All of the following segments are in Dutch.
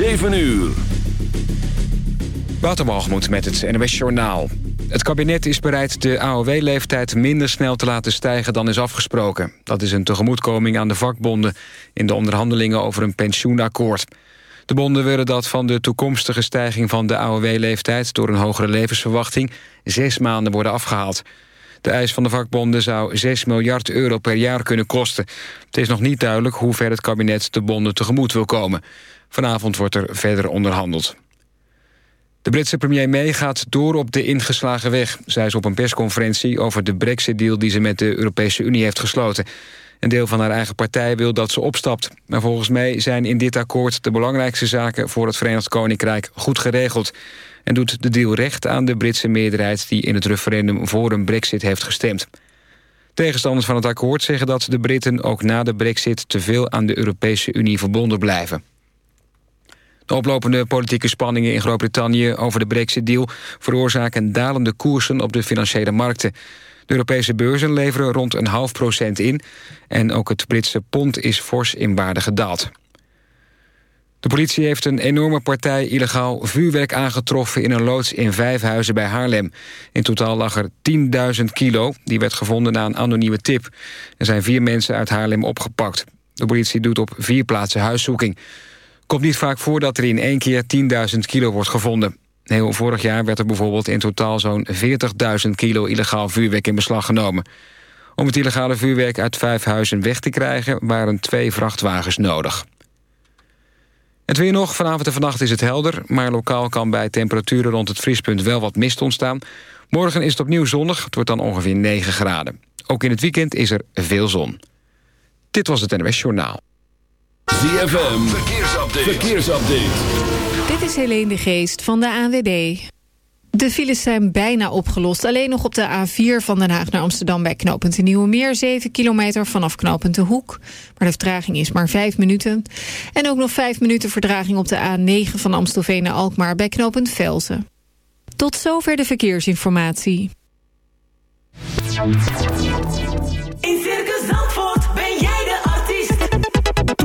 7 uur. Waterbalgemoed met het NWS Journaal. Het kabinet is bereid de AOW-leeftijd minder snel te laten stijgen dan is afgesproken. Dat is een tegemoetkoming aan de vakbonden... in de onderhandelingen over een pensioenakkoord. De bonden willen dat van de toekomstige stijging van de AOW-leeftijd... door een hogere levensverwachting zes maanden worden afgehaald. De eis van de vakbonden zou 6 miljard euro per jaar kunnen kosten. Het is nog niet duidelijk hoe ver het kabinet de bonden tegemoet wil komen. Vanavond wordt er verder onderhandeld. De Britse premier May gaat door op de ingeslagen weg... zei ze op een persconferentie over de brexit-deal... die ze met de Europese Unie heeft gesloten. Een deel van haar eigen partij wil dat ze opstapt. Maar volgens mij zijn in dit akkoord de belangrijkste zaken... voor het Verenigd Koninkrijk goed geregeld. En doet de deal recht aan de Britse meerderheid... die in het referendum voor een brexit heeft gestemd. Tegenstanders van het akkoord zeggen dat de Britten ook na de brexit... te veel aan de Europese Unie verbonden blijven. De oplopende politieke spanningen in Groot-Brittannië over de brexit-deal... veroorzaken dalende koersen op de financiële markten. De Europese beurzen leveren rond een half procent in... en ook het Britse pond is fors in waarde gedaald. De politie heeft een enorme partij illegaal vuurwerk aangetroffen... in een loods in Vijfhuizen bij Haarlem. In totaal lag er 10.000 kilo. Die werd gevonden na een anonieme tip. Er zijn vier mensen uit Haarlem opgepakt. De politie doet op vier plaatsen huiszoeking. Komt niet vaak voor dat er in één keer 10.000 kilo wordt gevonden. Heel vorig jaar werd er bijvoorbeeld in totaal zo'n 40.000 kilo illegaal vuurwerk in beslag genomen. Om het illegale vuurwerk uit vijf huizen weg te krijgen... waren twee vrachtwagens nodig. Het weer nog. Vanavond en vannacht is het helder... maar lokaal kan bij temperaturen rond het vriespunt wel wat mist ontstaan. Morgen is het opnieuw zonnig. Het wordt dan ongeveer 9 graden. Ook in het weekend is er veel zon. Dit was het NWS Journaal. ZFM, verkeersupdate. verkeersupdate. Dit is Helene de Geest van de ANWB. De files zijn bijna opgelost. Alleen nog op de A4 van Den Haag naar Amsterdam... bij knooppunt de Nieuwe Meer, 7 kilometer vanaf knooppunt de Hoek. Maar de vertraging is maar 5 minuten. En ook nog 5 minuten vertraging op de A9 van Amstelveen naar Alkmaar... bij knooppunt Velzen. Tot zover de verkeersinformatie.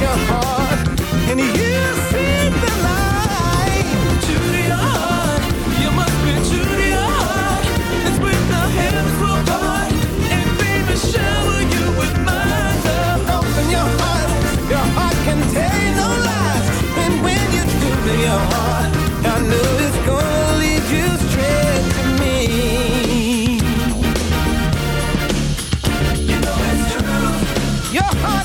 Your heart, and you see the light. You must be when the heavens and shower you. Open your heart, your heart no lies, and when you do I know it's gonna lead you straight to me. Your heart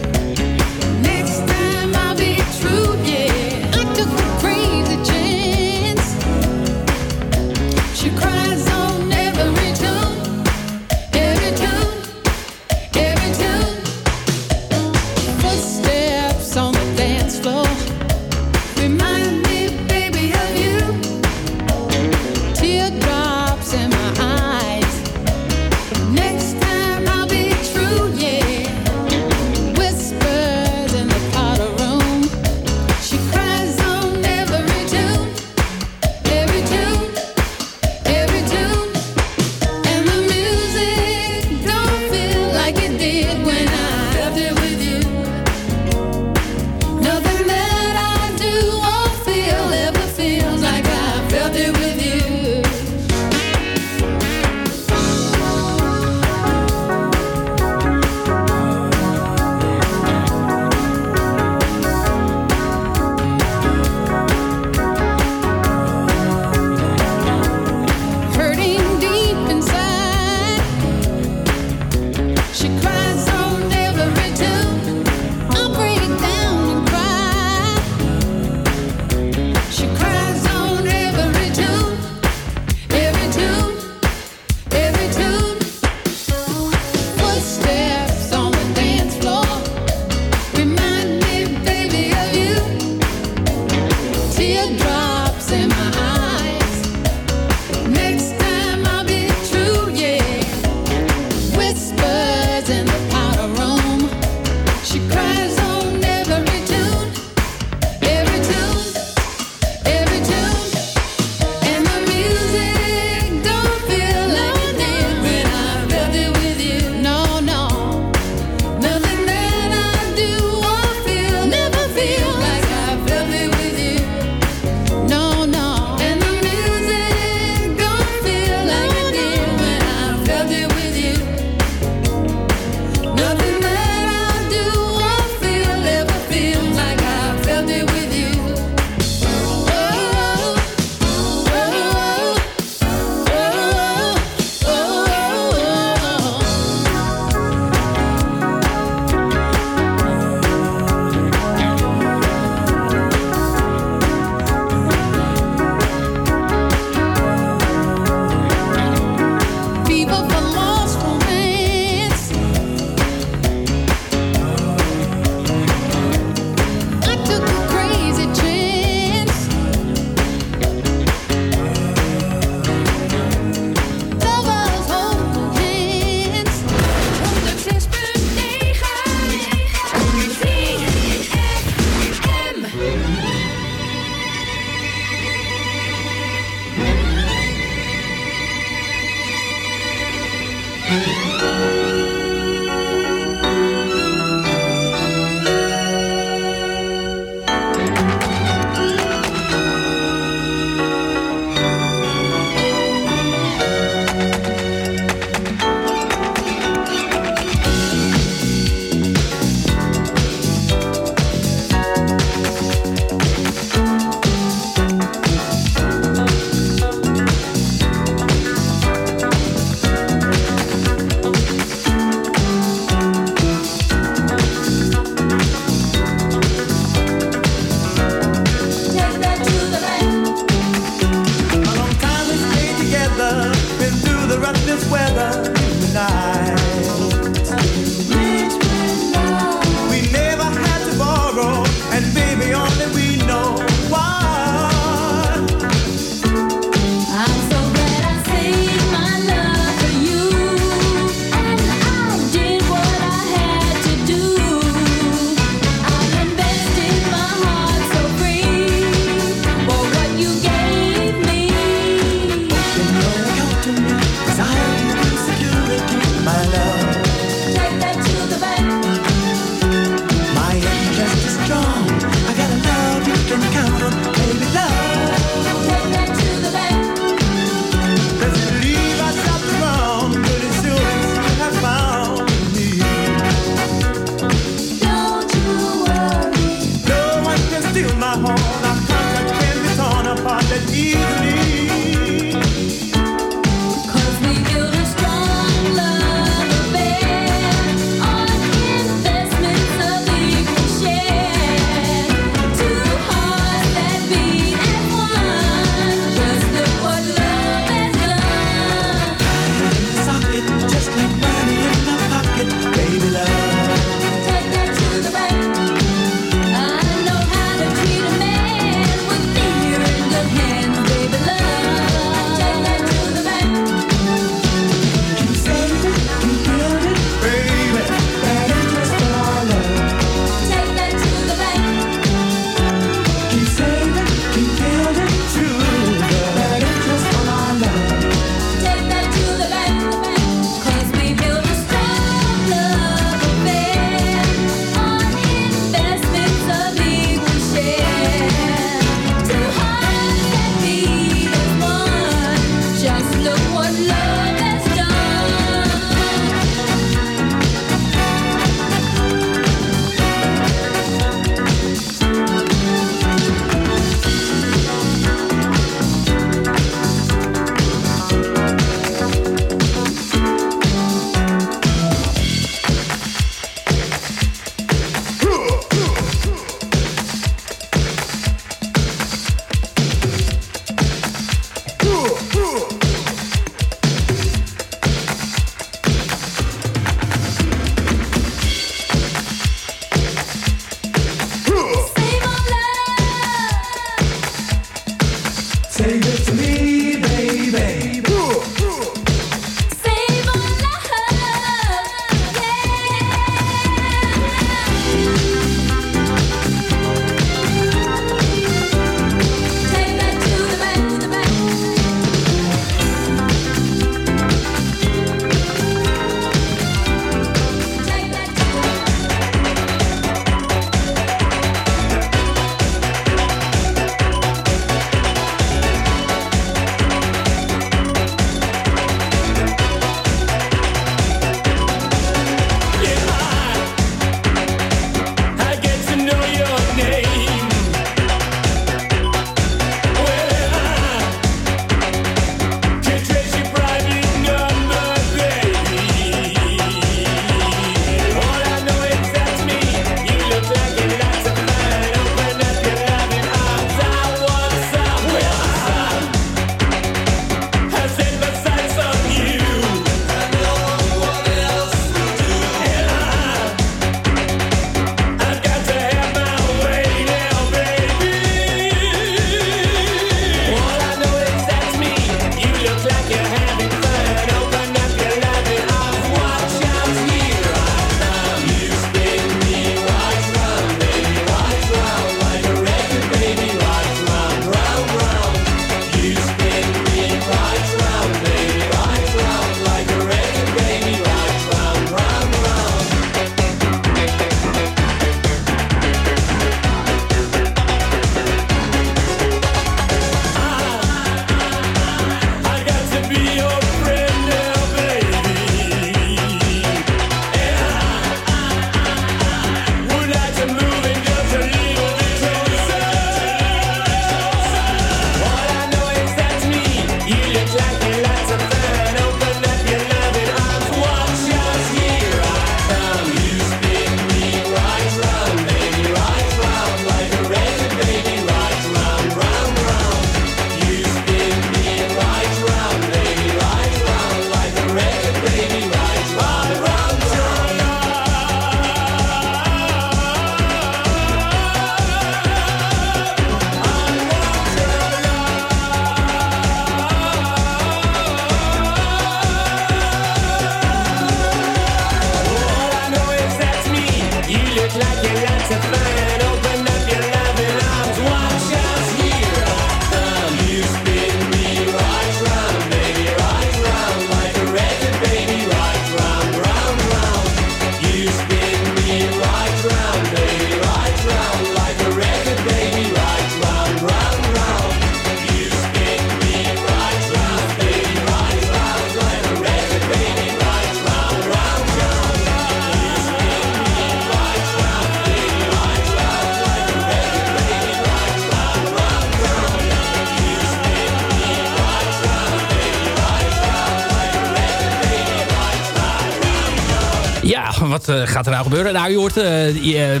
gaat er nou gebeuren? Nou, je hoort... eh, die, eh,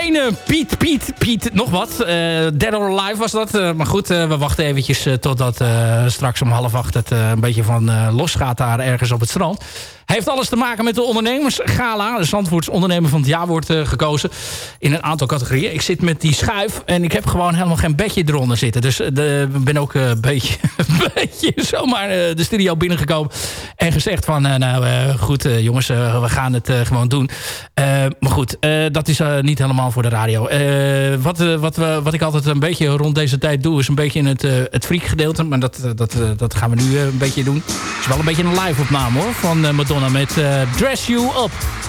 Ene Piet, Piet, Piet, nog wat. Eh Dead or Alive was dat. Eh, maar goed, eh, we wachten eventjes eh, totdat eh, straks om half acht het eh, een beetje van eh, los gaat daar ergens op het strand. Heeft alles te maken met de ondernemersgala. De Zandvoorts ondernemer van het jaar wordt eh, gekozen. In een aantal categorieën. Ik zit met die schuif en ik heb gewoon helemaal geen bedje eronder zitten. Dus ik ben ook eh, een beetje, beetje zomaar eh, de studio binnengekomen. En gezegd van, eh, nou eh, goed eh, jongens, we gaan het gewoon doen. Maar goed, dat is niet helemaal voor de radio. Wat, wat, wat ik altijd een beetje rond deze tijd doe... is een beetje in het, het freak gedeelte. Maar dat, dat, dat gaan we nu een beetje doen. Het is wel een beetje een live opname hoor. Van Madonna met Dress You Up.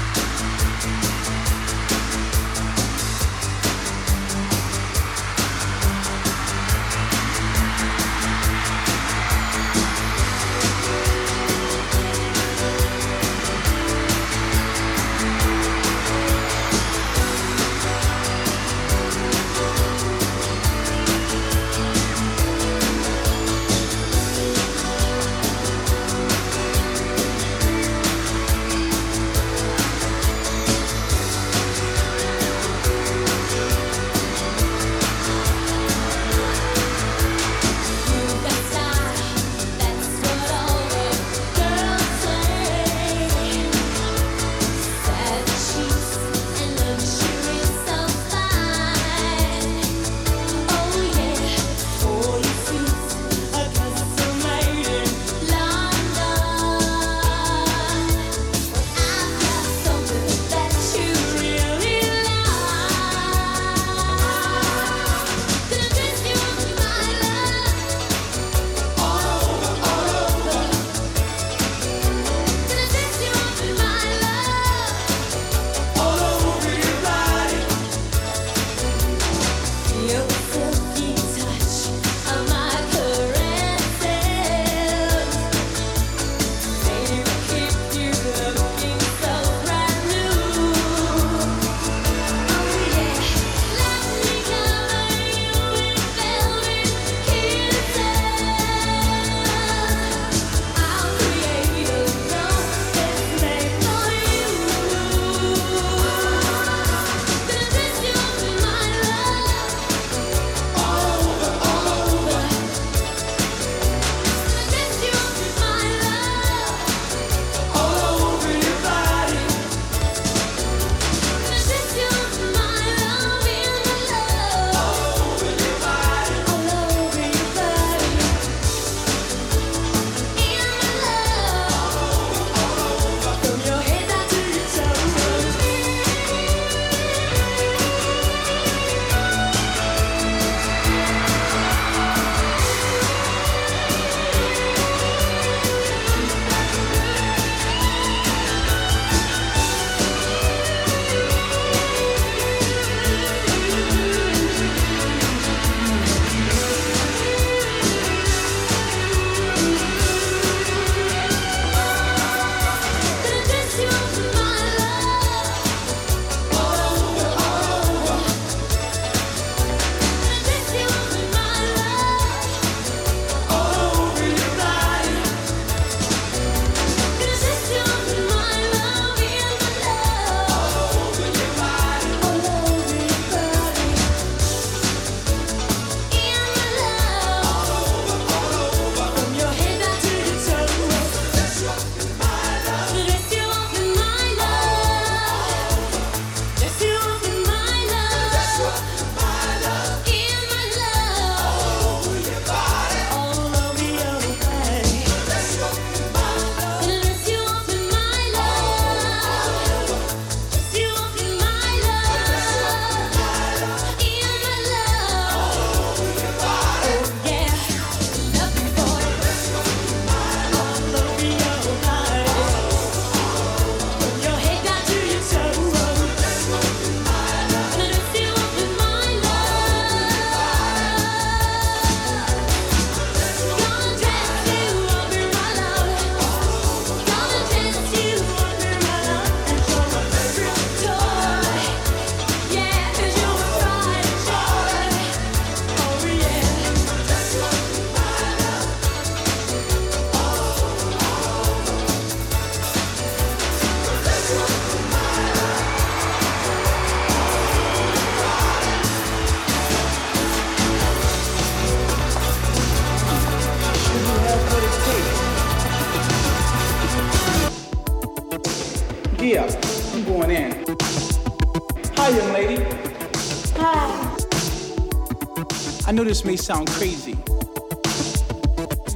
this may sound crazy.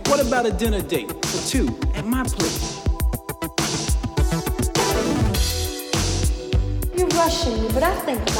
What about a dinner date for two at my place? You're rushing me, but I think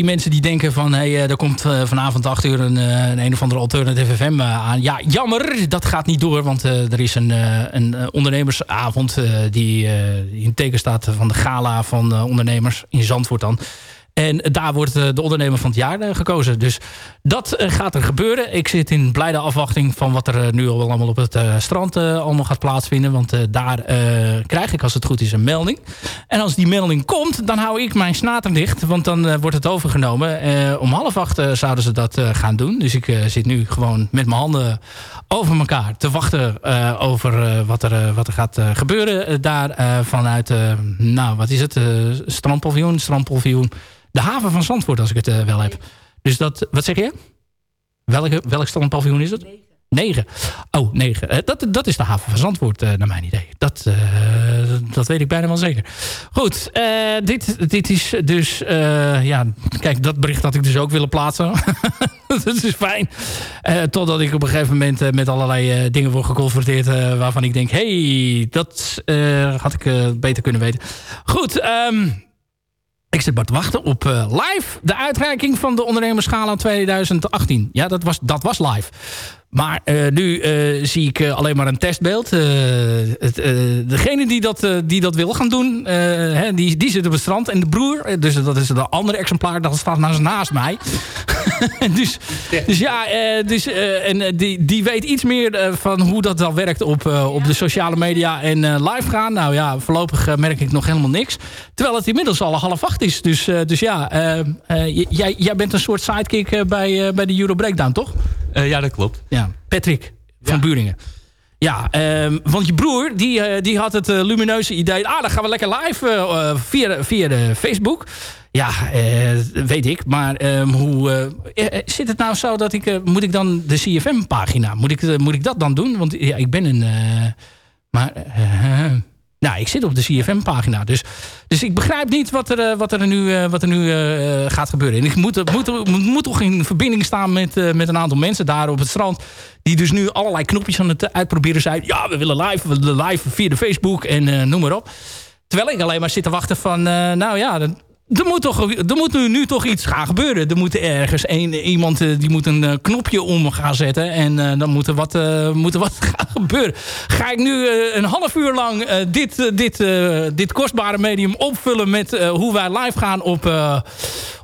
die mensen die denken van... hé, hey, eh, er komt eh, vanavond 8 uur eh, een, een, of andere alternative FM aan. Ja, jammer, dat gaat niet door. Want er is een, een ondernemersavond... die in teken staat van de gala van ondernemers in Zandvoort dan... En daar wordt eh, de ondernemer van het jaar eh, gekozen. Dus dat eh, gaat er gebeuren. Ik zit in blijde afwachting van wat er nu al allemaal op het strand allemaal gaat plaatsvinden. Want daar krijg ik als het goed is een melding. En als die melding komt, dan hou ik mijn snater dicht. Want dan wordt het overgenomen. om half acht zouden ze dat gaan doen. Dus ik zit nu gewoon met mijn handen over elkaar te wachten over wat, er, wat er gaat gebeuren. daar vanuit, nou wat is het, uh, strandpaviljoen, de haven van Zandvoort, als ik het eh, wel heb. Dus dat, wat zeg je? Welke, welk strandpaviljoen is het? 9. Oh, 9. Eh, dat, dat is de haven van Zandvoort, eh, naar mijn idee. Dat, dat weet ik bijna wel zeker. Goed, dit, dit is dus... Ja, kijk, dat bericht had ik dus ook willen plaatsen. dat is fijn. totdat ik op een gegeven moment met allerlei dingen word geconfronteerd... waarvan ik denk, hey, dat had ik beter kunnen weten. Goed, um, ik zit maar te wachten op eh, live de uitreiking van de ondernemerschala 2018. Ja, dat was, dat was live. Maar eh, nu eh, zie ik eh, alleen maar een testbeeld. Het, degene die dat, die dat wil gaan doen, hè, die, die zit op het strand. En de broer, dus dat is de andere exemplaar, dat staat naast, naast mij. dus, dus ja, dus, en die, die weet iets meer van hoe dat dan werkt op, op de sociale media en live gaan. Nou ja, voorlopig merk ik nog helemaal niks. Terwijl het inmiddels al half acht is. Dus, dus ja, jij, jij bent een soort sidekick bij, bij de Euro Breakdown, toch? Ja, dat klopt. Ja, Patrick van Buringen. Ja, ehm, want je broer die, eh, die had het eh, lumineuze idee... ah, dan gaan we lekker live eh, eh, via, via de Facebook. Ja, eh, weet ik. Maar ehm, hoe eh, eh, zit het nou zo dat ik... eh, moet ik dan de CFM-pagina... Moet ik, eh, moet ik dat dan doen? Want ja, ik ben een... eh, maar... nou, ik zit op de CFM-pagina. Dus, dus ik begrijp niet wat er, eh, wat er nu, eh, wat er nu eh, gaat gebeuren. En ik moet, moet, moet, toch in verbinding staan met, met een aantal mensen daar op het strand. Die dus nu allerlei knopjes aan het uitproberen zijn. Ja, we willen live, we willen live via de Facebook en noem maar op. Terwijl ik alleen maar zit te wachten van... nou ja, er moet, toch, er moet nu, nu toch iets gaan gebeuren. Er moet ergens iemand eh, die moet een eh, knopje om gaan zetten. En eh, dan moet er, wat, er wat gaan gebeuren. Ga ik nu een half uur lang dit, dit, dit kostbare medium opvullen... met hoe wij live gaan op,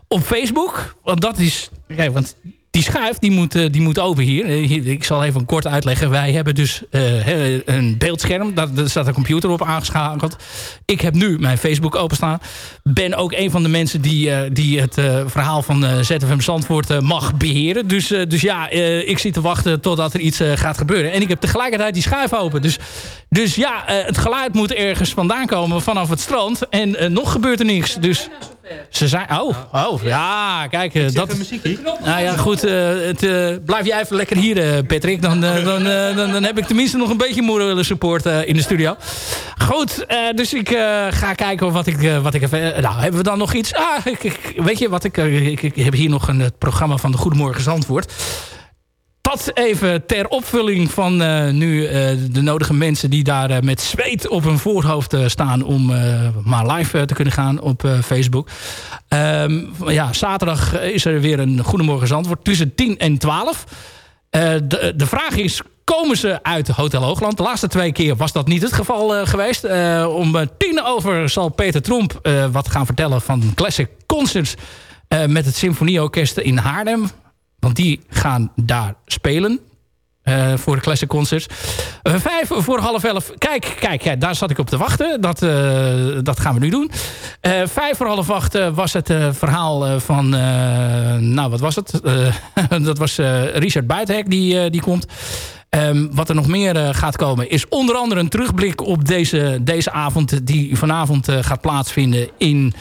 op Facebook? Want dat is... Kijk, want die schuif die moet, eh, die moet open hier. Eh. Ik zal even kort uitleggen. Wij hebben dus eh, een beeldscherm. Daar, staat een computer op aangeschakeld. Ik heb nu mijn Facebook openstaan. Ben ook een van de mensen die, die het verhaal van ZFM Zandvoort mag beheren. Dus, dus ja, ik zit te wachten totdat er iets gaat gebeuren. En ik heb tegelijkertijd die schuif open. Dus, dus ja, het geluid moet ergens vandaan komen vanaf het strand. En nog gebeurt er niks. Dus ze zijn... Oh, oh ja, kijk. eh, dat, nou ja, goed. eh, het, eh, blijf jij even lekker hier, Patrick. Dan, dan, dan, dan heb ik tenminste nog een beetje morele support in de studio. Goed, dus ik ga kijken wat ik, wat ik even... nou, hebben we dan nog iets? Ah, ik, ik- weet je wat? Ik, ik, ik heb hier nog een het programma van de Goedemorgen Zandvoort. Dat even ter opvulling van eh, nu eh, de nodige mensen die daar eh, met zweet op hun voorhoofd staan om maar live te kunnen gaan op Facebook. Ehm, ja, zaterdag is er weer een Goedemorgen tussen 10 en 12. Eh, de, de vraag is, komen ze uit Hotel Hoogland? De laatste twee keer was dat niet het geval geweest. Om tien over zal Peter Tromp wat gaan vertellen van Classic Concerts... met het Symfonieorkest in Haarlem. Want die gaan daar spelen. eh, voor de Classic Concerts. Eh, vijf voor half elf. Kijk, kijk ja, daar zat ik op te wachten. Dat, eh, dat gaan we nu doen. Vijf voor half acht was het verhaal van... nou, wat was het? Dat was Richard Buitenhek die, die komt. Ehm, wat er nog meer gaat komen is onder andere een terugblik op deze, deze avond... die vanavond gaat plaatsvinden in...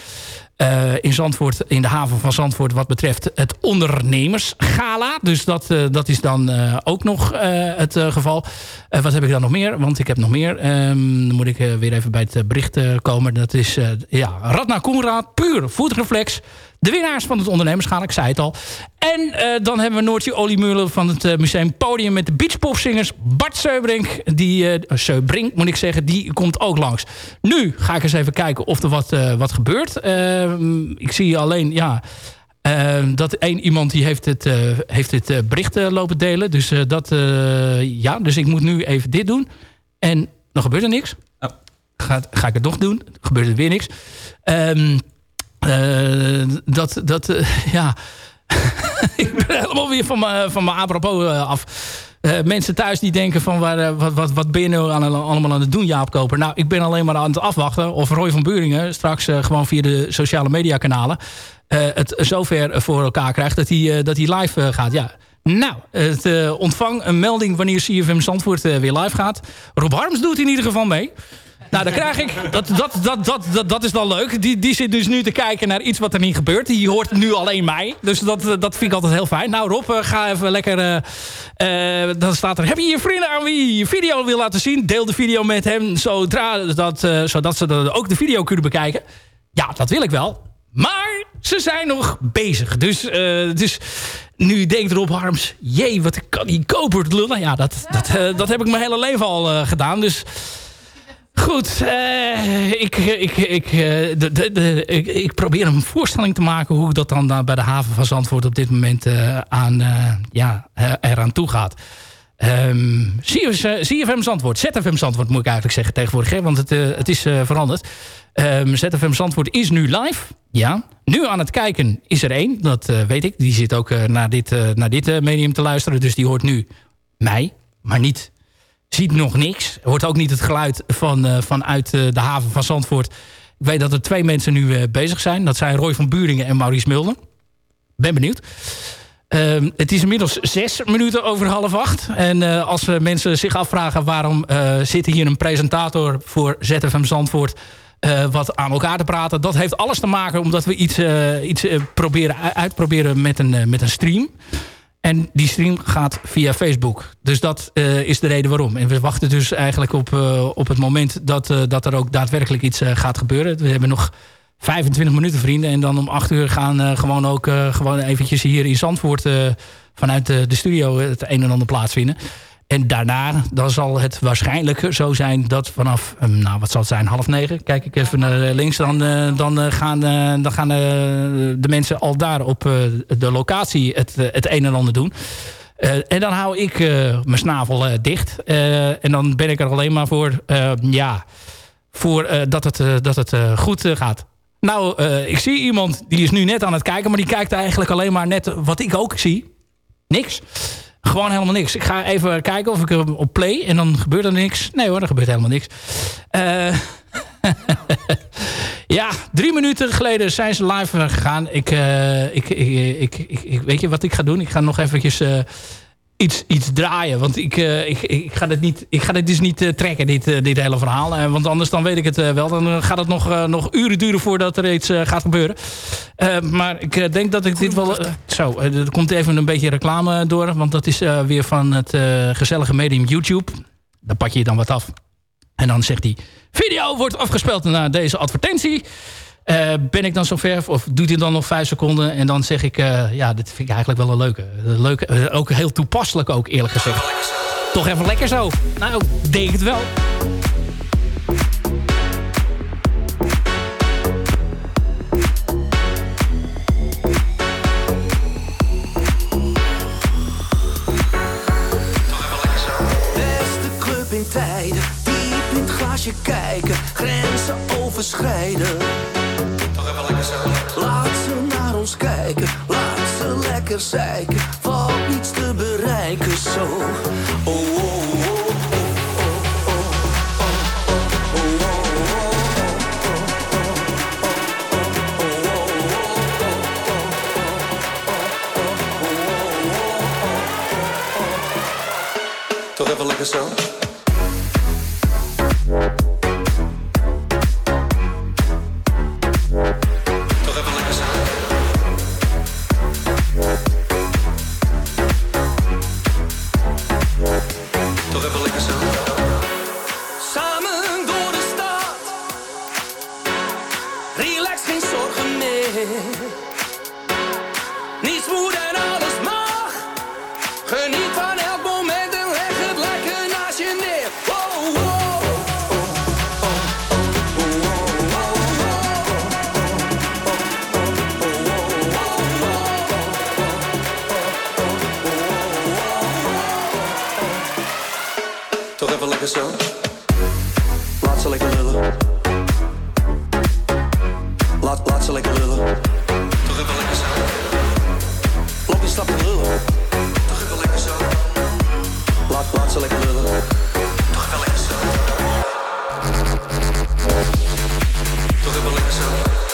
eh, in Zandvoort, in de haven van Zandvoort... wat betreft het ondernemersgala. Dus dat, eh, dat is dan eh, ook nog het geval. Wat heb ik dan nog meer? Want ik heb nog meer. Ehm, dan moet ik weer even bij het bericht komen. Dat is ja, Radna Koenraad, puur voetreflex. De winnaars van het ondernemersgala, ik zei het al. En eh, dan hebben we Noortje Oliemuller van het eh, Museum Podium... met de beachpopzingers Bart Seubrink. Die, Seubrink moet ik zeggen, die komt ook langs. Nu ga ik eens even kijken of er wat, wat gebeurt. Ehm, ik zie alleen, ja... eh, dat één iemand die heeft het, heeft het bericht lopen delen. Dus, dat, ja, dus ik moet nu even dit doen. En dan gebeurt er niks. Ga, ga ik het nog doen? Gebeurt er weer niks. Ehm, eh, dat, dat eh, ja... ik ben helemaal weer van mijn van apropos eh, af. Eh, mensen thuis die denken van waar, eh, wat, wat, wat ben je nou allemaal aan het doen, Jaap Koper? Nou, ik ben alleen maar aan het afwachten of Roy van Buringen straks eh, gewoon via de sociale media kanalen eh, het zover voor elkaar krijgt dat hij, eh, dat hij live eh, gaat. Ja. Nou, het, eh, ontvang een melding wanneer CFM Zandvoort eh, weer live gaat. Rob Harms doet in ieder geval mee. Nou, dan krijg ik... Dat, dat, dat, dat, dat, dat is dan leuk. Die, die zit dus nu te kijken naar iets wat er niet gebeurt. Die hoort nu alleen mij. Dus dat, dat vind ik altijd heel fijn. Nou Rob, eh, ga even lekker... eh, eh, dan staat er... Heb je je vrienden aan wie je video wil laten zien? Deel de video met hem. Zodra dat, eh, zodat ze ook de video kunnen bekijken. Ja, dat wil ik wel. Maar ze zijn nog bezig. Dus, eh, dus nu denkt Rob Harms... Jee, wat kan die koper lullen? Ja, dat, dat, eh, dat heb ik mijn hele leven al eh, gedaan. Dus goed, eh, ik, ik, ik, eh, de, de, de, ik, ik probeer een voorstelling te maken... hoe dat dan eh, bij de haven van Zandvoort op dit moment eh, aan, eh, ja, eh, eraan toe gaat. Ehm CFM Zandvoort, ZFM Zandvoort moet ik eigenlijk zeggen tegenwoordig. Hè, want het, eh, het is eh, veranderd. Ehm ZFM Zandvoort is nu live. Ja. Nu aan het kijken is er één. Dat eh, weet ik. Die zit ook eh, naar dit, eh, naar dit eh, medium te luisteren. Dus die hoort nu mij. Maar niet, ziet nog niks. Hoort ook niet het geluid van, eh, vanuit eh, de haven van Zandvoort. Ik weet dat er twee mensen nu eh, bezig zijn. Dat zijn Roy van Buringen en Maurice Mulder. Ben benieuwd. Ehm, het is inmiddels zes minuten over half acht. En als mensen zich afvragen waarom zit hier een presentator voor ZFM Zandvoort wat aan elkaar te praten. Dat heeft alles te maken omdat we iets, iets proberen, uitproberen met een, met een stream. En die stream gaat via Facebook. Dus dat eh, is de reden waarom. En we wachten dus eigenlijk op, eh, op het moment dat, eh, dat er ook daadwerkelijk iets gaat gebeuren. We hebben nog 25 minuten vrienden. En dan om 8 uur gaan gewoon ook gewoon eventjes hier in Zandvoort... vanuit de, de studio het een en ander plaatsvinden. En daarna dan zal het waarschijnlijk zo zijn dat vanaf, eh, nou wat zal het zijn, half negen. Kijk ik even naar eh, links, dan, eh, dan eh, gaan, eh, dan gaan de mensen al daar op de locatie het, het een en ander doen. En dan hou ik mijn snavel dicht. En dan ben ik er alleen maar voor, eh, ja, voor dat het, dat het goed gaat. Nou, ik zie iemand die is nu net aan het kijken... maar die kijkt eigenlijk alleen maar net wat ik ook zie. Niks. Gewoon helemaal niks. Ik ga even kijken of ik hem op play en dan gebeurt er niks. Nee hoor, er gebeurt helemaal niks. Eh, ja, drie minuten geleden zijn ze live eh, gegaan. Ik, eh, ik, ik, ik, ik, weet je wat ik ga doen? Ik ga nog eventjes eh, iets, iets draaien. Want ik, eh, ik, ik, ga dit niet, ik ga dit dus niet eh, trekken, dit, eh, dit hele verhaal. Want anders dan weet ik het wel. Dan gaat het nog, nog uren duren voordat er iets gaat gebeuren. Maar ik denk dat ik dit wel... zo, er komt even een beetje reclame door. Want dat is weer van het gezellige medium YouTube. Daar pak je dan wat af. En dan zegt hij... Video wordt afgespeeld na deze advertentie. Eh, ben ik dan zover? Of doet hij dan nog vijf seconden? En dan zeg ik... eh, ja, dit vind ik eigenlijk wel een leuke. Leuke eh, ook heel toepasselijk ook, eerlijk gezegd. Toch even lekker zo. Nou, denk het wel. Tijden, diep in het glaasje kijken, grenzen overschrijden. Laat ze naar ons kijken, laat ze lekker zeiken, valt niets te bereiken zo. Oh, oh, oh, oh, Toch even lekker zo. Even lekker zo. Laat ze lekker lullen. Laat, laat ze lekker lullen. Toch lekker zo. Loop stap te lullen. Toch even lekker zo. Laat, laat lekker lullen. Toch even lekker zo. Toch lekker zo.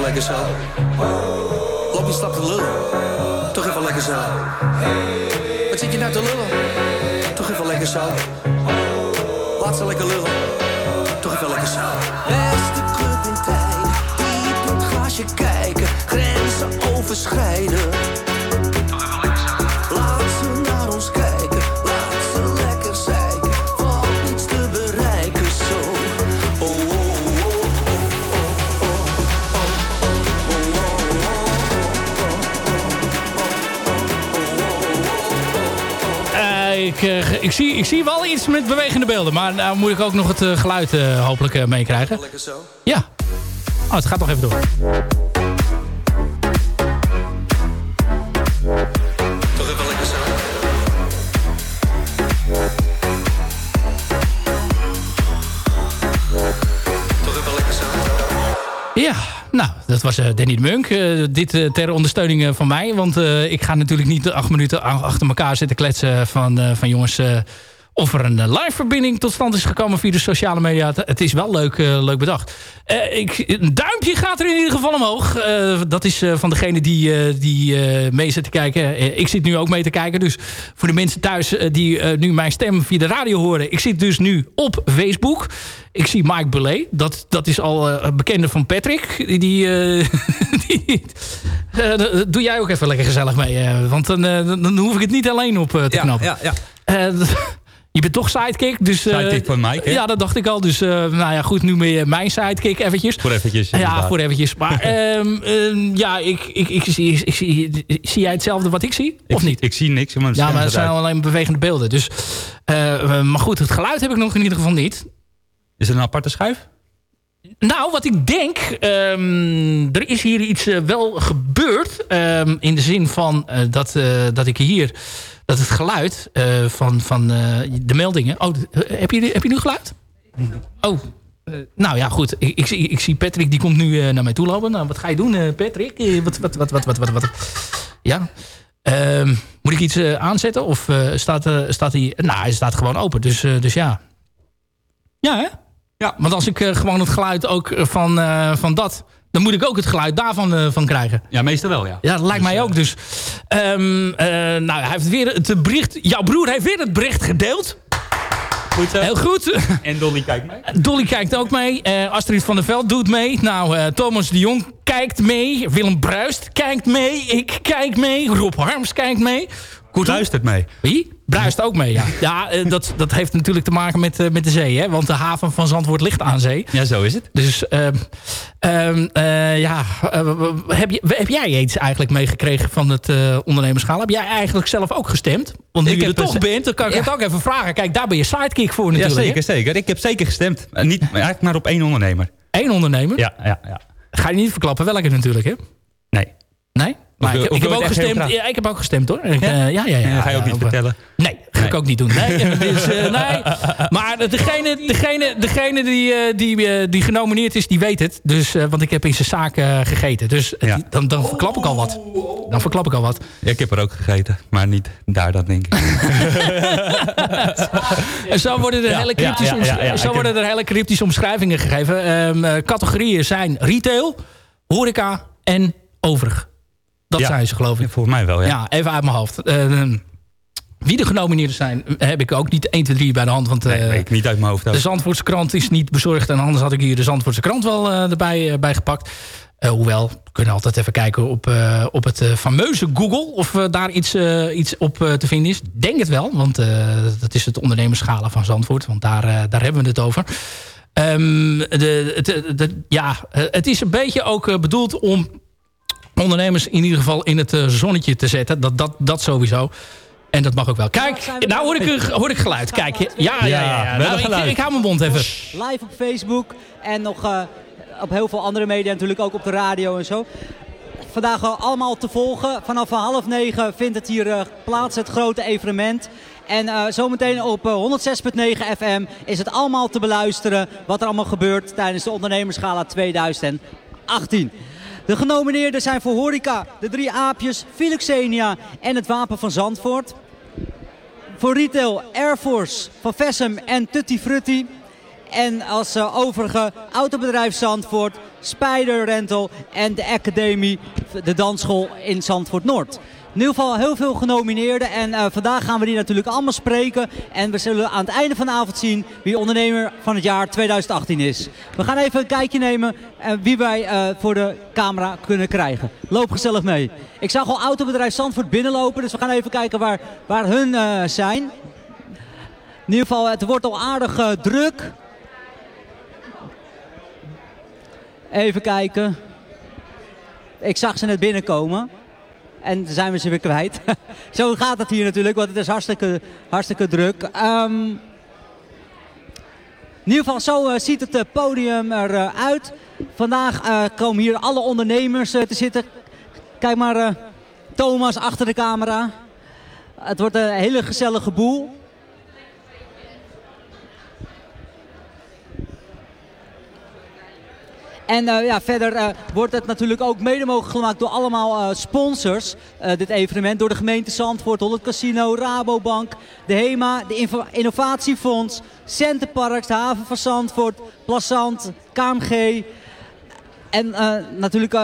lekker zo. Loop je stap te lullen, toch even lekker zo. Wat zit je nou te lullen? Toch even lekker zo. Laat ze lekker lullen, toch even lekker zo. Beste club in tijd, diep in het glaasje kijken, grenzen overschrijden. Ik, eh, ik, zie, ik zie wel iets met bewegende beelden. Maar nou moet ik ook nog het eh, geluid eh, hopelijk meekrijgen. Lekker zo. Ja. Oh, het gaat nog even door. Was eh, Danny de Munk. Eh, dit eh, ter ondersteuning van mij. Want ik ga natuurlijk niet acht minuten achter elkaar zitten kletsen van, van jongens... of er een eh, live verbinding tot stand is gekomen via de sociale media. Het, is wel leuk, eh, leuk bedacht. Eh, ik, een duimpje gaat er in ieder geval omhoog. Dat is van degene die, die mee zit te kijken. Ik zit nu ook mee te kijken. Dus voor de mensen thuis die nu mijn stem via de radio horen. Ik zit dus nu op Facebook. Ik zie Mike Belay. Dat, dat is al een bekende van Patrick. Die, die, doe jij ook even lekker gezellig mee. want dan, dan hoef ik het niet alleen op te knappen. Ja, ja. Je bent toch sidekick. Dus, eh, Sidekick van Mike, hè? Ja, dat dacht ik al. Dus eh, nou ja, goed, nu je mijn sidekick eventjes. Voor eventjes. Ja, voor eventjes. Maar ehm, ehm, ja, ik, ik, ik, zie, ik zie... Zie jij hetzelfde wat ik zie? Of niet? Ik zie niks. Maar Ja, maar het zijn alleen bewegende beelden. Dus, eh, maar goed, het geluid heb ik nog in ieder geval niet. Is er een aparte schuif? Nou, wat ik denk, ehm, er is hier iets eh, wel gebeurd. ehm, in de zin van eh, dat, eh, dat ik hier, dat het geluid eh, van, van eh, de meldingen... Oh, heb je, heb je nu geluid? Oh, nou ja, goed. Ik, ik, zie, ik zie Patrick, die komt nu eh, naar mij toe lopen. Nou, wat ga je doen, eh, Patrick? Wat, wat, wat, wat, wat, wat, wat? Ja. Ehm, moet ik iets eh, aanzetten? Of eh, staat, eh, staat hij... Nou, hij staat gewoon open. Dus, eh, dus ja. Ja, hè? Ja, want als ik eh, gewoon het geluid ook eh, van, eh, van dat... dan moet ik ook het geluid daarvan van krijgen. Ja, meestal wel, ja. Ja, dat lijkt mij ook. Dus, Ehm, eh, nou, hij heeft weer het bericht... Jouw broer heeft weer het bericht gedeeld. Goed zo. Heel goed. En Dolly kijkt mee. Dolly kijkt ook mee. Astrid van der Veld doet mee. Nou, Thomas de Jong kijkt mee. Willem Bruist kijkt mee. Ik kijk mee. Rob Harms kijkt mee. Goed, Luistert mee. Wie? Bruist ook mee, ja. Ja, eh, dat, dat heeft natuurlijk te maken met, eh, met de zee, hè. Want de haven van Zandvoort ligt aan zee. Ja, zo is het. Dus eh, ja, heb, je, heb jij iets eigenlijk meegekregen van het ondernemerschap? Heb jij eigenlijk zelf ook gestemd? Want nu Ik je er toch bent, dan kan ik Ja. het ook even vragen. Kijk, daar ben je sidekick voor Ja, natuurlijk. zeker, zeker. Ik heb zeker gestemd. Niet, eigenlijk maar op één ondernemer. Eén ondernemer? Ja, ja, ja. Ga je niet verklappen welke natuurlijk, hè? Nee. Nee? Maar ik, of ik wil heb ook gestemd. Ja, ik heb ook gestemd hoor. Ik, Ja? eh, ja, ja, ga je ook niet vertellen? Nee, ga ik ook niet doen. Nee, eh, dus, eh, nee. Maar degene, degene, degene die, die, die genomineerd is, die weet het. Dus, want ik heb in zijn zaak gegeten. Dus dan, dan verklap ik al wat. Dan verklap ik al wat. Ja, ik heb er ook gegeten. Maar niet daar, dat denk ik. En zo worden er, hele, cryptische ja, zo worden er hele cryptische omschrijvingen gegeven. Ehm, eh, categorieën zijn retail, horeca en overig. Dat Ja. zijn ze geloof ik. Volgens mij wel, ja. Ja, even uit mijn hoofd. Eh, wie de genomineerden zijn, heb ik ook niet 1, 2, 3 bij de hand. Want Nee, eh, ik niet uit mijn hoofd. ook. de Zandvoortse krant is niet bezorgd. En anders had ik hier de Zandvoortse krant wel eh, erbij eh, bij gepakt. Hoewel, we kunnen altijd even kijken op, op het fameuze Google... of daar iets, iets op te vinden is. Denk het wel, want dat is het ondernemerschalen van Zandvoort. Want daar, daar hebben we het over. Ehm, de, het, de, de- ja, het is een beetje ook bedoeld om ondernemers in ieder geval in het eh, zonnetje te zetten. Dat, dat, dat sowieso. En dat mag ook wel. Kijk, nou hoor ik, hoor ik geluid. Kijk, ja, ja, ja. ja, Ja, we Nou, ik, ik hou mijn mond even. Live op Facebook en nog eh, op heel veel andere media, natuurlijk ook op de radio en zo. Vandaag allemaal te volgen. Vanaf half negen vindt het hier eh, plaats, het grote evenement. En eh, zometeen op eh, 106.9 FM is het allemaal te beluisteren wat er allemaal gebeurt tijdens de Ondernemerschala 2018. De genomineerden zijn voor Horeca, de drie aapjes, Philoxenia en het Wapen van Zandvoort. Voor retail Air Force, Van Vessem en Tutti Frutti. En als eh, overige Autobedrijf Zandvoort, Spider Rental en de Academie, de dansschool in Zandvoort Noord. In ieder geval heel veel genomineerden en eh, vandaag gaan we die natuurlijk allemaal spreken. En we zullen aan het einde van de avond zien wie ondernemer van het jaar 2018 is. We gaan even een kijkje nemen eh, wie wij voor de camera kunnen krijgen. Loop gezellig mee. Ik zag al Autobedrijf Zandvoort binnenlopen, dus we gaan even kijken waar, waar hun zijn. In ieder geval, het wordt al aardig druk. Even kijken. Ik zag ze net binnenkomen. En dan zijn we ze weer kwijt. Zo gaat het hier natuurlijk, want het is hartstikke, hartstikke druk. Ehm, in ieder geval, zo eh, ziet het eh, podium eruit. Vandaag eh, komen hier alle ondernemers te zitten. Kijk maar, Thomas achter de camera. Het wordt een hele gezellige boel. En eh, ja, verder eh, wordt het natuurlijk ook mede mogelijk gemaakt door allemaal eh, sponsors. dit evenement door de gemeente Zandvoort, Holland Casino, Rabobank, de HEMA, de Innovatiefonds, Centerparks, de Haven van Zandvoort, Plassant, KMG. En natuurlijk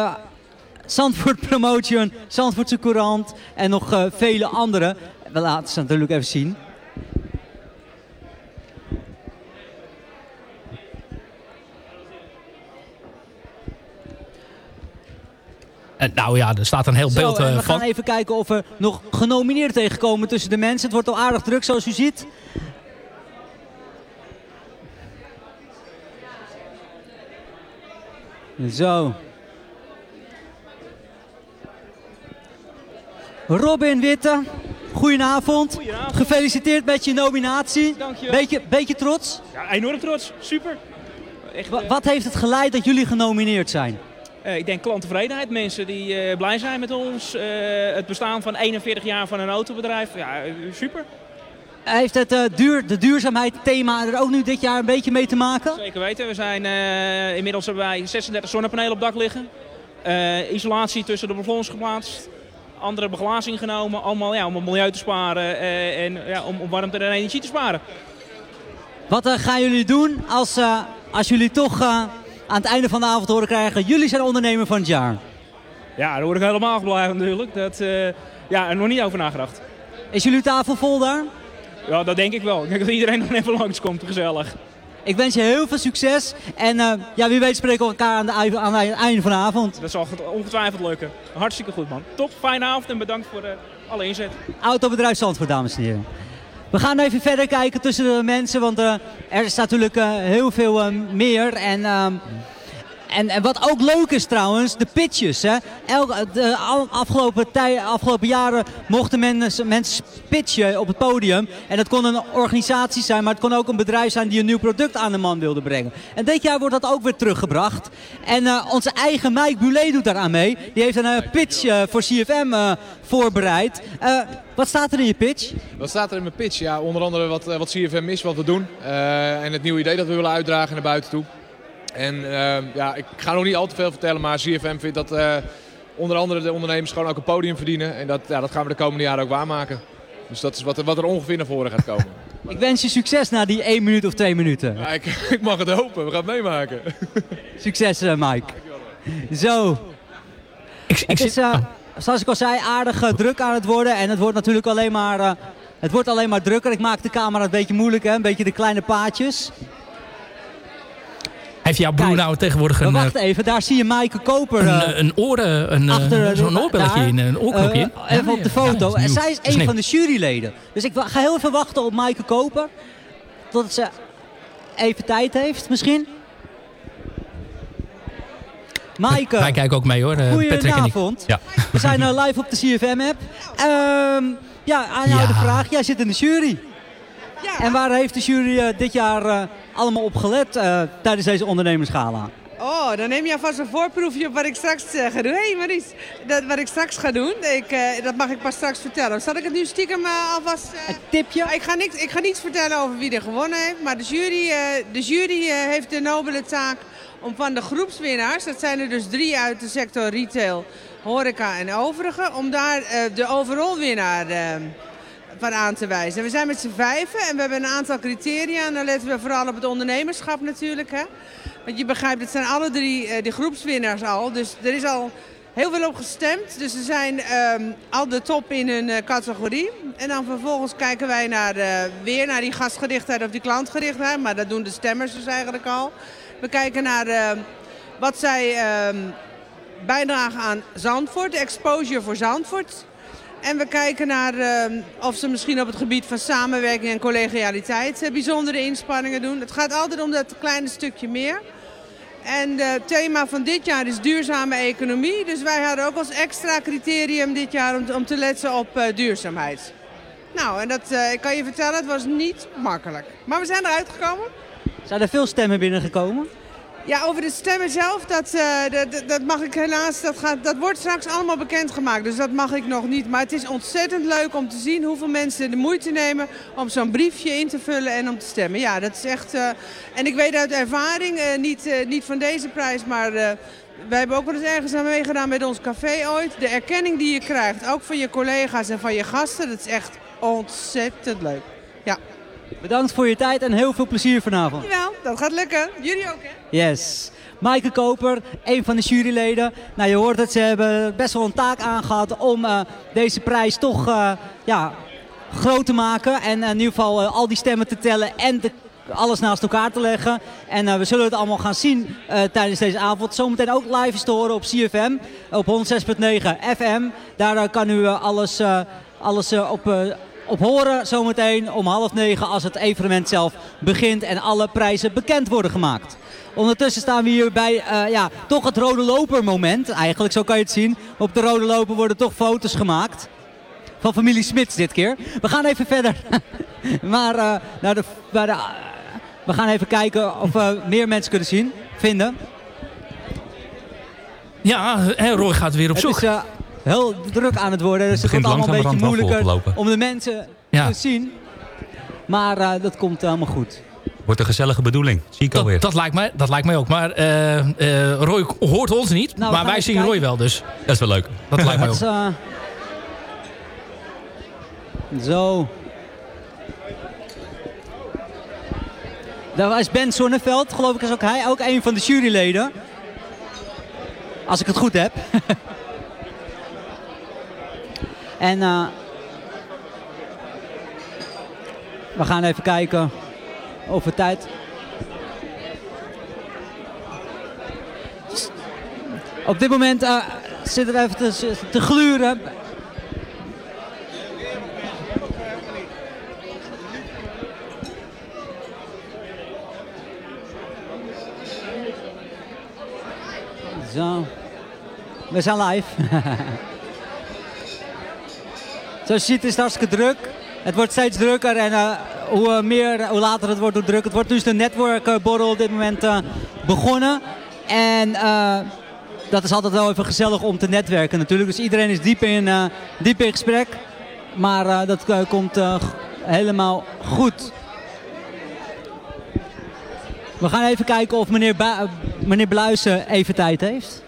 Zandvoort Promotion, Zandvoortse Courant en nog vele andere. We laten ze natuurlijk even zien. Nou ja, er staat een heel Zo, beeld en eh, we van. gaan even kijken of we nog genomineerd tegenkomen tussen de mensen. Het wordt al aardig druk zoals u ziet. Zo. Robin Witte, goedenavond. Gefeliciteerd met je nominatie. Dankjewel. Beetje, beetje trots? Ja, enorm trots. Super. Echt, Wa- Wat heeft het geleid dat jullie genomineerd zijn? Eh, ik denk klanttevredenheid. Mensen die eh, blij zijn met ons. Eh, het bestaan van 41 jaar van een autobedrijf. Ja, super. Heeft het duur, de duurzaamheid thema er ook nu dit jaar een beetje mee te maken? Zeker weten. We zijn inmiddels hebben wij 36 zonnepanelen op dak liggen. Isolatie tussen de plafonds geplaatst. Andere beglazing genomen. Allemaal ja, om het milieu te sparen. en ja, om, om warmte en energie te sparen. Wat gaan jullie doen als, als jullie toch aan het einde van de avond horen krijgen... jullie zijn ondernemer van het jaar? Ja, daar word ik helemaal blij natuurlijk. Dat, eh, ja, er nog niet over nagedacht. Is jullie tafel vol daar? Ja, dat denk ik wel. Ik denk dat iedereen nog even langskomt. Gezellig. Ik wens je heel veel succes. En eh, ja, wie weet spreken we elkaar aan, de, aan het einde van de avond. Dat zal ongetwijfeld lukken. Hartstikke goed, man. Top, fijne avond en bedankt voor eh, alle inzet. Autobedrijf Zandvoort, dames en heren. We gaan even verder kijken tussen de mensen, want eh, er is natuurlijk eh, heel veel eh, meer. En, ehm, en, en wat ook leuk is trouwens, de pitches. Hè? Elke, de afgelopen, afgelopen jaren mochten mensen, mensen pitchen op het podium. En dat kon een organisatie zijn, maar het kon ook een bedrijf zijn die een nieuw product aan de man wilde brengen. En dit jaar wordt dat ook weer teruggebracht. En eh, onze eigen Mike Bulet doet daaraan mee. Die heeft een eh, pitch eh, voor CFM voorbereid. Wat staat er in je pitch? Wat staat er in mijn pitch? Ja, onder andere wat, wat CFM is, wat we doen. en het nieuwe idee dat we willen uitdragen naar buiten toe. En eh, ja, ik ga nog niet al te veel vertellen, maar CFM vindt dat eh, onder andere de ondernemers gewoon ook een podium verdienen. En dat, ja, dat gaan we de komende jaren ook waarmaken. Dus dat is wat, er- wat er ongeveer naar voren gaat komen. Ik wens je succes na die 1 minuut of 2 minuten. Ja, ik, ik mag het hopen, we gaan het meemaken. Succes, eh, Mike. Zo. het is, eh, zoals ik al zei, aardig druk aan het worden. En het wordt natuurlijk alleen maar, eh, het wordt alleen maar drukker. Ik maak de camera een beetje moeilijk, hè? een beetje de kleine paadjes. Heeft jouw broer nou tegenwoordig een, wacht eh, even, daar zie je Maaike Koper. een, eh, een oren, een, eh, achter zo'n oorbelletje daar, in, een oorknopje in? even op de foto. Ja, en zij is een van de juryleden. Dus ik ga heel even wachten op Maaike Koper. Tot ze even tijd heeft, misschien. Maaike. Wij kijken ook mee hoor, eh, Patrick en ik. Goedenavond. Ja. We zijn live op de CFM-app. Ehm, ja, aan jou Ja. de vraag. Jij zit in de jury. En waar heeft de jury dit jaar eh, allemaal op gelet eh, tijdens deze ondernemersgala? Oh, dan neem je alvast een voorproefje op wat ik straks eh, ga doen. Hé hey Maries, dat, wat ik straks ga doen, ik, eh, dat mag ik pas straks vertellen. Zal ik het nu stiekem eh, alvast... een tipje? Ik ga, niks, ik ga niets vertellen over wie er gewonnen heeft. Maar de jury, eh, de jury eh, heeft de nobele taak om van de groepswinnaars... dat zijn er dus drie uit de sector retail, horeca en overige... om daar eh, de overall winnaar... aan te wijzen. We zijn met z'n vijven en we hebben een aantal criteria. En dan letten we vooral op het ondernemerschap natuurlijk. Hè? Want je begrijpt, het zijn alle drie eh, de groepswinnaars al. Dus er is al heel veel op gestemd. Dus ze zijn ehm, al de top in hun eh, categorie. En dan vervolgens kijken wij naar, eh, weer naar die gastgerichtheid of die klantgerichtheid. Maar dat doen de stemmers dus eigenlijk al. We kijken naar ehm, wat zij ehm, bijdragen aan Zandvoort, de exposure voor Zandvoort. En we kijken naar ehm, of ze misschien op het gebied van samenwerking en collegialiteit eh, bijzondere inspanningen doen. Het gaat altijd om dat kleine stukje meer. En het thema van dit jaar is duurzame economie. Dus wij hadden ook als extra criterium dit jaar om, te letten op eh, duurzaamheid. Nou, en dat, eh, ik kan je vertellen, het was niet makkelijk. Maar we zijn eruit gekomen. Zijn er veel stemmen binnengekomen? Ja, over de stemmen zelf, dat, eh, dat- dat, dat mag ik helaas, dat, gaat, dat wordt straks allemaal bekendgemaakt. Dus dat mag ik nog niet. Maar het is ontzettend leuk om te zien hoeveel mensen de moeite nemen om zo'n briefje in te vullen en om te stemmen. Ja, dat is echt... eh, en ik weet uit ervaring, eh, niet, niet van deze prijs, maar... wij hebben ook wel eens ergens aan meegedaan met ons café ooit. De erkenning die je krijgt, ook van je collega's en van je gasten, dat is echt ontzettend leuk. Ja. Bedankt voor je tijd en heel veel plezier vanavond. Jawel, dat gaat lukken. Jullie ook, hè? Yes. Maaike Koper, een van de juryleden. Nou, je hoort het, ze hebben best wel een taak aangehad om eh, deze prijs toch eh, ja, groot te maken. En in ieder geval eh, al die stemmen te tellen en de, alles naast elkaar te leggen. En eh, we zullen het allemaal gaan zien eh, tijdens deze avond. Zometeen ook live is te horen op CFM, op 106.9 FM. Daar eh, kan u eh, alles, eh, alles eh, op... eh, op horen zometeen om half negen als het evenement zelf begint en alle prijzen bekend worden gemaakt. Ondertussen staan we hier bij eh, ja, toch het rode loper moment eigenlijk, zo kan je het zien. Op de rode loper worden toch foto's gemaakt. Van familie Smits dit keer. We gaan even verder. maar eh, naar de, naar de, we gaan even kijken of we meer mensen kunnen zien, vinden. Ja, Roy gaat weer op Het zoek. is eh, heel druk aan het worden, dus het Begint wordt allemaal een beetje moeilijker om de mensen Ja. te zien. Maar eh, dat komt helemaal goed. Wordt een gezellige bedoeling. Zie ik alweer. Dat lijkt, mij, dat lijkt mij ook. Maar eh, eh, Roy hoort ons niet. Nou, maar wij zien kijken. Roy wel dus. Dat is wel leuk. Dat lijkt mij Dat ook. is, Zo. Daar is Ben Sonneveld, geloof ik, is ook hij. Ook een van de juryleden. Als ik het goed heb. en eh, we gaan even kijken over tijd. Op dit moment eh, zitten we even te, te gluren. Zo. We zijn live. Zoals je ziet is het hartstikke druk. Het wordt steeds drukker en eh, hoe, eh, meer, hoe later het wordt, hoe drukker. Het wordt dus de netwerkborrel op dit moment eh, begonnen. En eh, dat is altijd wel even gezellig om te netwerken natuurlijk. Dus iedereen is diep in, eh, diep in gesprek. Maar eh, dat eh, komt eh, helemaal goed. We gaan even kijken of meneer, eh, meneer Bluisen even tijd heeft.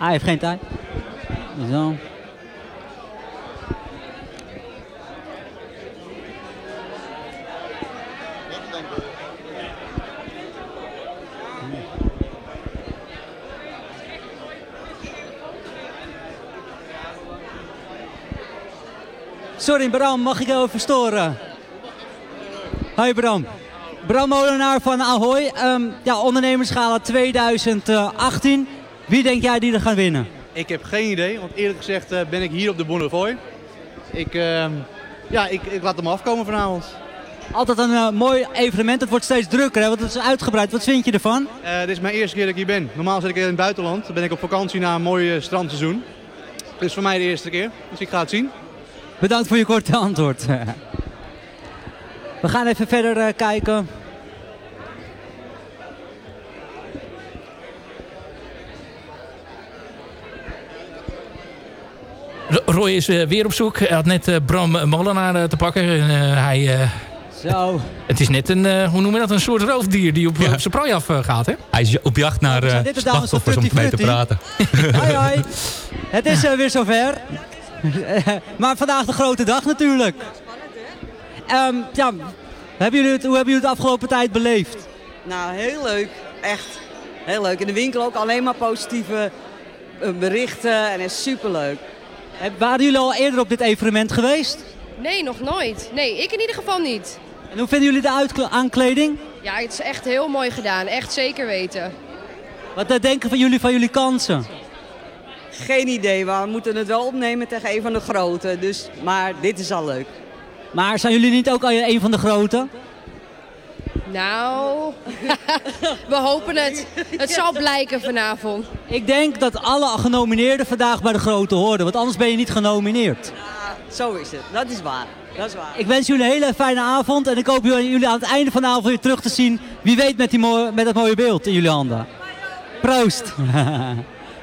Hij heeft geen tijd. Zo. Sorry Bram, mag ik jou even storen? Hoi Bram. Bram Molenaar van Ahoy. Ehm, ja, ondernemerschala 2018. Wie denk jij die er gaan winnen? Ik heb geen idee, want eerlijk gezegd eh, ben ik hier op de Bonnefoy. Ik, ehm, ja, ik, ik laat hem afkomen vanavond. Altijd een eh, mooi evenement. Het wordt steeds drukker, hè? want het is uitgebreid. Wat vind je ervan? Eh, dit is mijn eerste keer dat ik hier ben. Normaal zit ik in het buitenland. Dan ben ik op vakantie na een mooi strandseizoen. Dit is voor mij de eerste keer, dus ik ga het zien. Bedankt voor je korte antwoord. We gaan even verder kijken. Roy is eh, weer op zoek. Hij had net eh, Bram Molenaar eh, te pakken. En, hij, eh, Zo. Het is net een, eh, hoe noem je dat, een soort roofdier die op, op zijn prooi af gaat, hè? Hij is op jacht naar eh, dames van slachtoffers om mee te praten. Hoi, hoi. Het is weer zover. maar vandaag de grote dag natuurlijk. Ehm, ja, hebben jullie het, hoe hebben jullie het de afgelopen tijd beleefd? Nou, heel leuk. Echt. Heel leuk. In de winkel ook alleen maar positieve berichten en het is superleuk. Waren jullie al eerder op dit evenement geweest? Nee, nog nooit. Nee, ik in ieder geval niet. En hoe vinden jullie de aankleding? Ja, het is echt heel mooi gedaan. Echt zeker weten. Wat eh, denken van jullie van jullie kansen? Geen idee, maar we moeten het wel opnemen tegen een van de grote. Dus, maar dit is al leuk. Maar zijn jullie niet ook al een van de grote? Nou, we hopen het. Het zal blijken vanavond. Ik denk dat alle genomineerden vandaag bij de grote horen, want anders ben je niet genomineerd. Zo is het. Dat is waar. Dat is waar. Ik wens jullie een hele fijne avond en ik hoop jullie aan het einde van de avond weer terug te zien. Wie weet met, die mooie, met dat mooie beeld in jullie handen. Proost!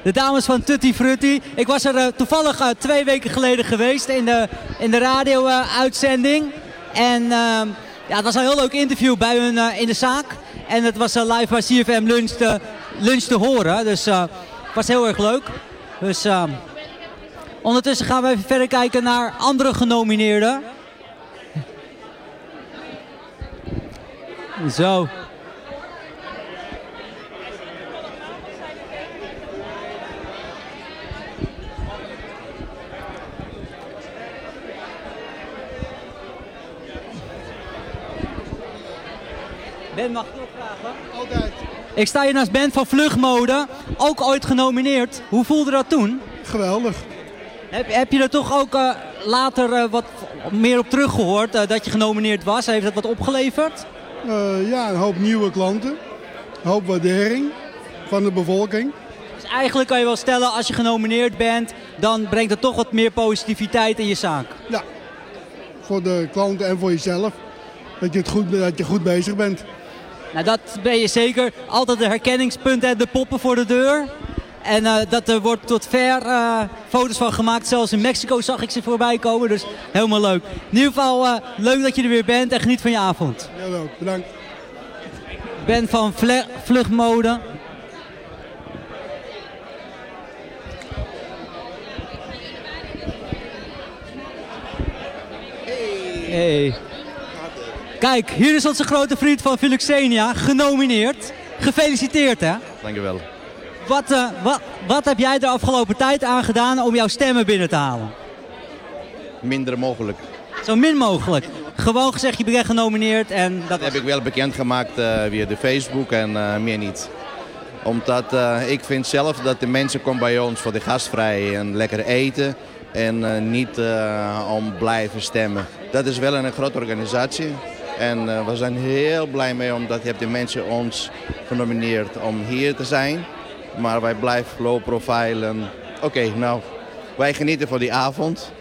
De dames van Tutti Frutti. Ik was er eh, toevallig eh, twee weken geleden geweest in de, in de radio-uitzending. en ehm, ja, het was een heel leuk interview bij hun eh, in de zaak. En het was eh, live bij CFM Lunch te, te horen. Dus eh, het was heel erg leuk. Dus ehm, ondertussen gaan we even verder kijken naar andere genomineerden. Zo. Ben, mag ik vragen? Altijd. Ik sta hier naast Ben van Vlugmode, ook ooit genomineerd. Hoe voelde dat toen? Geweldig. Heb, heb je er toch ook eh, later eh, wat meer op teruggehoord eh, dat je genomineerd was? Heeft dat wat opgeleverd? Ja, een hoop nieuwe klanten. Een hoop waardering van de bevolking. Dus eigenlijk kan je wel stellen, als je genomineerd bent, dan brengt het toch wat meer positiviteit in je zaak. Ja, voor de klanten en voor jezelf. Dat je, het goed, dat je goed bezig bent. Nou, dat ben je zeker. Altijd de herkenningspunten en de poppen voor de deur. En eh, dat er wordt tot ver eh, foto's van gemaakt. Zelfs in Mexico zag ik ze voorbij komen. Dus helemaal leuk. In ieder geval eh, leuk dat je er weer bent en geniet van je avond. Heel leuk, bedankt. Ben van Vle- Vlugmode. Hey. Kijk, hier is onze grote vriend van Philoxenia, genomineerd. Gefeliciteerd hè. Dankjewel. Wat, eh, wat, wat heb jij de afgelopen tijd aan gedaan om jouw stemmen binnen te halen? Minder mogelijk. Zo min mogelijk. Gewoon gezegd, je bent genomineerd en dat Dat heb ik wel bekendgemaakt eh via de Facebook en eh, meer niet. Omdat ik vind zelf dat de mensen komen bij ons voor de gastvrij en lekker eten. En niet om blijven stemmen. Dat is wel een grote organisatie. En eh, we zijn heel blij mee omdat de mensen ons genomineerd om hier te zijn. Maar wij blijven low profilen. Oké, nou, wij genieten van die avond.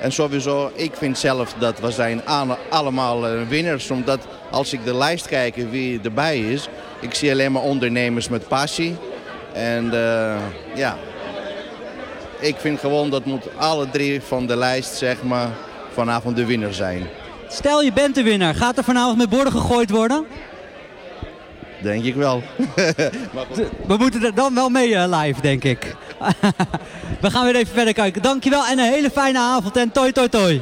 En sowieso, ik vind zelf dat we zijn alle- allemaal eh, winnaars. Omdat als ik de lijst kijk wie erbij is, ik zie alleen maar ondernemers met passie. En eh, ja, ik vind gewoon dat moet alle drie van de lijst zeg maar vanavond de winnaar zijn. Stel je bent de winnaar, gaat er vanavond met borden gegooid worden? Denk ik wel. We moeten er dan wel mee eh, live, denk ik. We gaan weer even verder kijken. Dankjewel en een hele fijne avond en toi toi toi.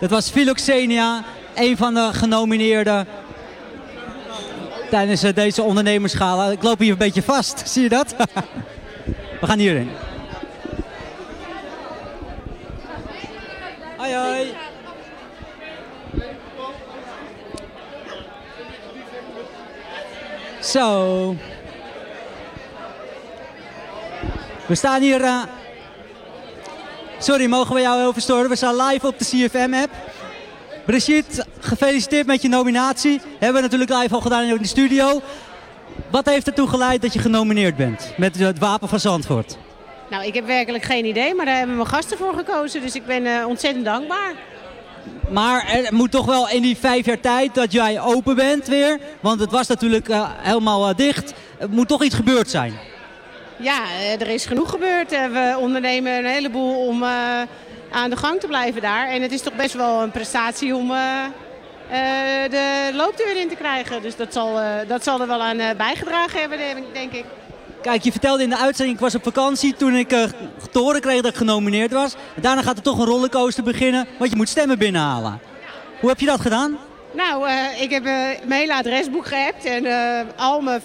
Dat was Philoxenia, een van de genomineerden tijdens eh, deze ondernemerschala. Ik loop hier een beetje vast, zie je dat? We gaan hierin. Hoi hoi. Zo. We staan hier... eh, Sorry, mogen we jou heel verstoren? We staan live op de CFM-app. Brigitte, gefeliciteerd met je nominatie. Hebben we natuurlijk live al gedaan in de studio. Wat heeft ertoe geleid dat je genomineerd bent met het Wapen van Zandvoort? Nou, ik heb werkelijk geen idee, maar daar hebben mijn gasten voor gekozen. Dus ik ben eh, ontzettend dankbaar. Maar er moet toch wel in die vijf jaar tijd dat jij open bent weer. Want het was natuurlijk eh, helemaal eh, dicht. Er moet toch iets gebeurd zijn. Ja, eh, er is genoeg gebeurd. We ondernemen een heleboel om aan de gang te blijven daar. En het is toch best wel een prestatie om, de loopdeur in te krijgen. Dus dat zal, dat zal er wel aan bijgedragen hebben, denk ik. Kijk, je vertelde in de uitzending, ik was op vakantie toen ik eh, te horen kreeg dat ik genomineerd was. Daarna gaat er toch een rollercoaster beginnen, want je moet stemmen binnenhalen. Hoe heb je dat gedaan? Nou, eh, ik heb eh, mijn hele adresboek geappt en al mijn